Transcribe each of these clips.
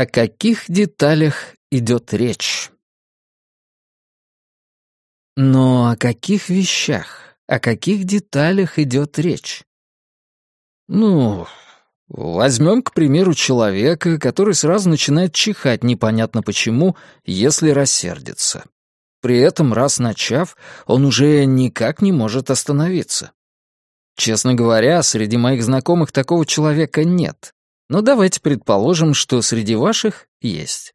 О каких деталях идет речь? Но о каких вещах, о каких деталях идет речь? Ну, возьмем, к примеру, человека, который сразу начинает чихать непонятно почему, если рассердится. При этом, раз начав, он уже никак не может остановиться. Честно говоря, среди моих знакомых такого человека нет. Но давайте предположим, что среди ваших есть.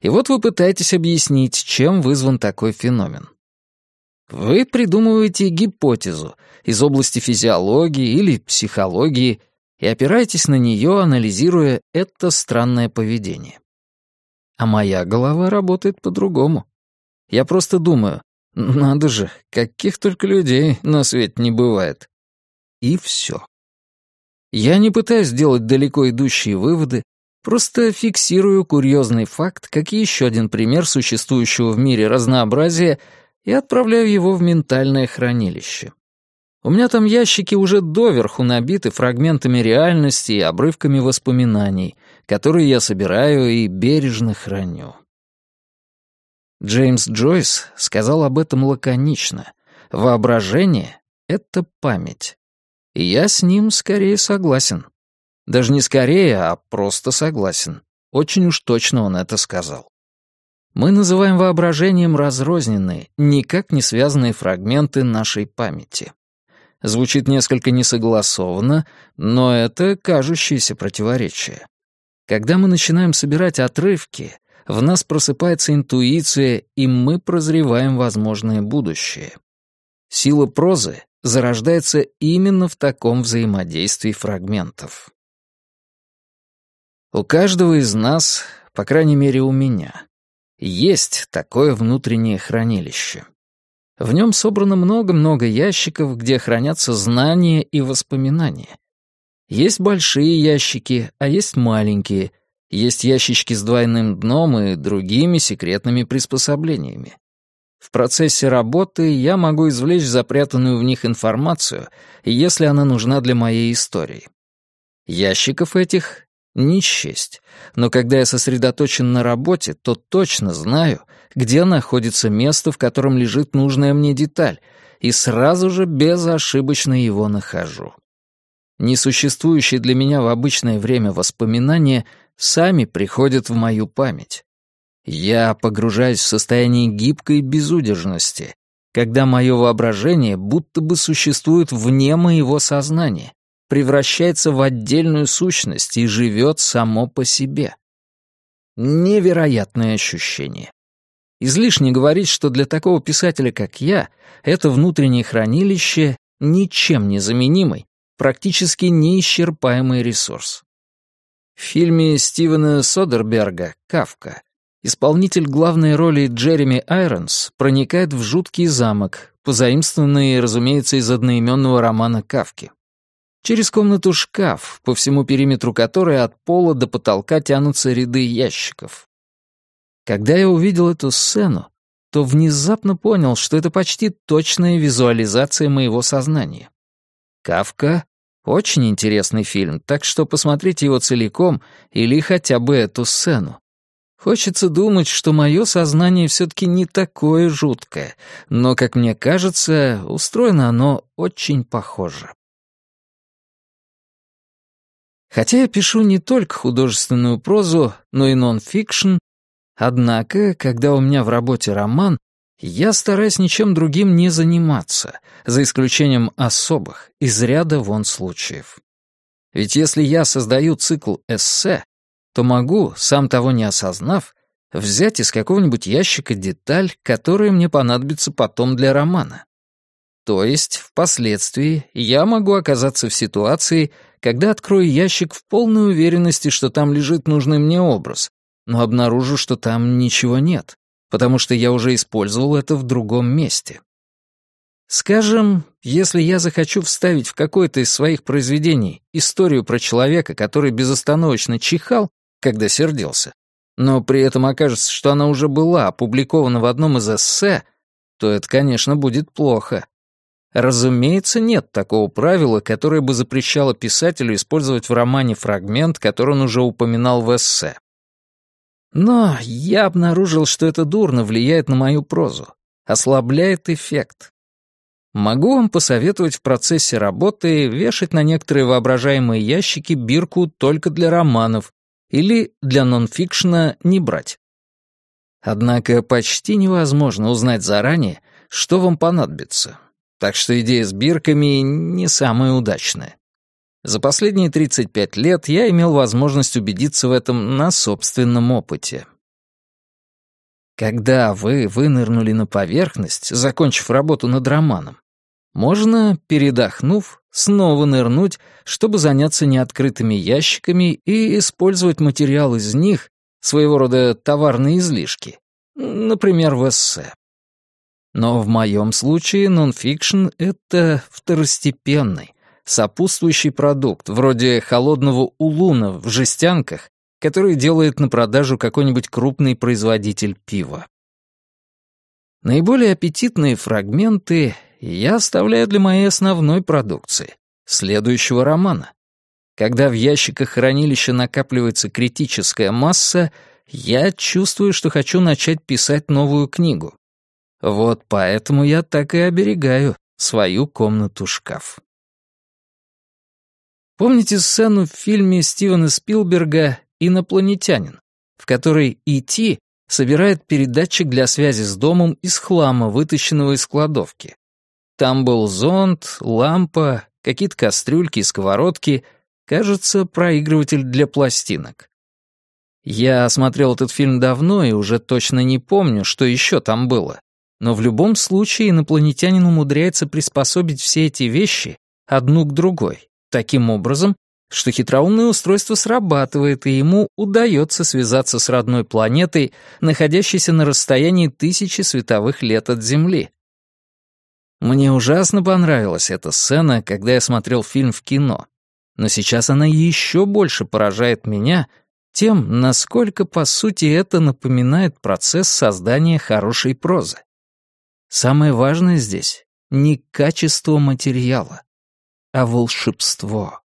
И вот вы пытаетесь объяснить, чем вызван такой феномен. Вы придумываете гипотезу из области физиологии или психологии и опираетесь на нее, анализируя это странное поведение. А моя голова работает по-другому. Я просто думаю, надо же, каких только людей на свете не бывает. И все. Я не пытаюсь делать далеко идущие выводы, просто фиксирую курьезный факт, как еще один пример существующего в мире разнообразия, и отправляю его в ментальное хранилище. У меня там ящики уже доверху набиты фрагментами реальности и обрывками воспоминаний, которые я собираю и бережно храню. Джеймс Джойс сказал об этом лаконично. Воображение — это память. Я с ним скорее согласен. Даже не скорее, а просто согласен. Очень уж точно он это сказал. Мы называем воображением разрозненные, никак не связанные фрагменты нашей памяти. Звучит несколько несогласованно, но это кажущееся противоречие. Когда мы начинаем собирать отрывки, в нас просыпается интуиция, и мы прозреваем возможное будущее. Сила прозы зарождается именно в таком взаимодействии фрагментов. У каждого из нас, по крайней мере у меня, есть такое внутреннее хранилище. В нем собрано много-много ящиков, где хранятся знания и воспоминания. Есть большие ящики, а есть маленькие. Есть ящички с двойным дном и другими секретными приспособлениями. В процессе работы я могу извлечь запрятанную в них информацию, если она нужна для моей истории. Ящиков этих не счесть, но когда я сосредоточен на работе, то точно знаю, где находится место, в котором лежит нужная мне деталь, и сразу же безошибочно его нахожу. Несуществующие для меня в обычное время воспоминания сами приходят в мою память. Я погружаюсь в состояние гибкой безудержности, когда мое воображение будто бы существует вне моего сознания, превращается в отдельную сущность и живет само по себе. Невероятное ощущение. Излишне говорить, что для такого писателя, как я, это внутреннее хранилище ничем не заменимый, практически неисчерпаемый ресурс. В фильме Стивена Содерберга «Кавка» Исполнитель главной роли Джереми Айронс проникает в жуткий замок, позаимствованный, разумеется, из одноименного романа Кавки. Через комнату шкаф, по всему периметру которой от пола до потолка тянутся ряды ящиков. Когда я увидел эту сцену, то внезапно понял, что это почти точная визуализация моего сознания. Кавка — очень интересный фильм, так что посмотрите его целиком или хотя бы эту сцену. Хочется думать, что мое сознание все-таки не такое жуткое, но, как мне кажется, устроено оно очень похоже. Хотя я пишу не только художественную прозу, но и нон-фикшн, однако, когда у меня в работе роман, я стараюсь ничем другим не заниматься, за исключением особых, из ряда вон случаев. Ведь если я создаю цикл эссе, то могу, сам того не осознав, взять из какого-нибудь ящика деталь, которая мне понадобится потом для романа. То есть, впоследствии, я могу оказаться в ситуации, когда открою ящик в полной уверенности, что там лежит нужный мне образ, но обнаружу, что там ничего нет, потому что я уже использовал это в другом месте. Скажем, если я захочу вставить в какое-то из своих произведений историю про человека, который безостановочно чихал, когда сердился, но при этом окажется, что она уже была опубликована в одном из эссе, то это, конечно, будет плохо. Разумеется, нет такого правила, которое бы запрещало писателю использовать в романе фрагмент, который он уже упоминал в эссе. Но я обнаружил, что это дурно влияет на мою прозу, ослабляет эффект. Могу вам посоветовать в процессе работы вешать на некоторые воображаемые ящики бирку только для романов или для нонфикшена не брать. Однако почти невозможно узнать заранее, что вам понадобится. Так что идея с бирками не самая удачная. За последние 35 лет я имел возможность убедиться в этом на собственном опыте. Когда вы вынырнули на поверхность, закончив работу над романом, можно, передохнув, снова нырнуть, чтобы заняться неоткрытыми ящиками и использовать материал из них, своего рода товарные излишки, например, в эссе. Но в моем случае нонфикшн — это второстепенный, сопутствующий продукт, вроде холодного улуна в жестянках, который делает на продажу какой-нибудь крупный производитель пива. Наиболее аппетитные фрагменты я оставляю для моей основной продукции, следующего романа. Когда в ящиках хранилища накапливается критическая масса, я чувствую, что хочу начать писать новую книгу. Вот поэтому я так и оберегаю свою комнату-шкаф. Помните сцену в фильме Стивена Спилберга «Инопланетянин», в которой И.Ти. собирает передатчик для связи с домом из хлама, вытащенного из кладовки? Там был зонт, лампа, какие-то кастрюльки и сковородки, кажется, проигрыватель для пластинок. Я смотрел этот фильм давно и уже точно не помню, что еще там было. Но в любом случае инопланетянин умудряется приспособить все эти вещи одну к другой таким образом, что хитроумное устройство срабатывает, и ему удается связаться с родной планетой, находящейся на расстоянии тысячи световых лет от Земли. Мне ужасно понравилась эта сцена, когда я смотрел фильм в кино, но сейчас она еще больше поражает меня тем, насколько, по сути, это напоминает процесс создания хорошей прозы. Самое важное здесь — не качество материала, а волшебство.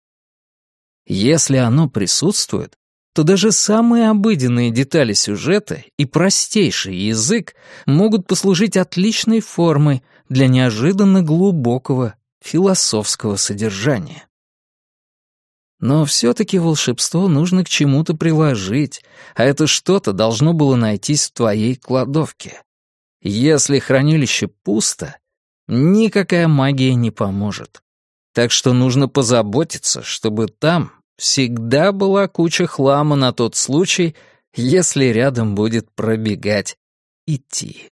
Если оно присутствует, то даже самые обыденные детали сюжета и простейший язык могут послужить отличной формой для неожиданно глубокого философского содержания. Но все-таки волшебство нужно к чему-то приложить, а это что-то должно было найтись в твоей кладовке. Если хранилище пусто, никакая магия не поможет. Так что нужно позаботиться, чтобы там всегда была куча хлама на тот случай, если рядом будет пробегать идти.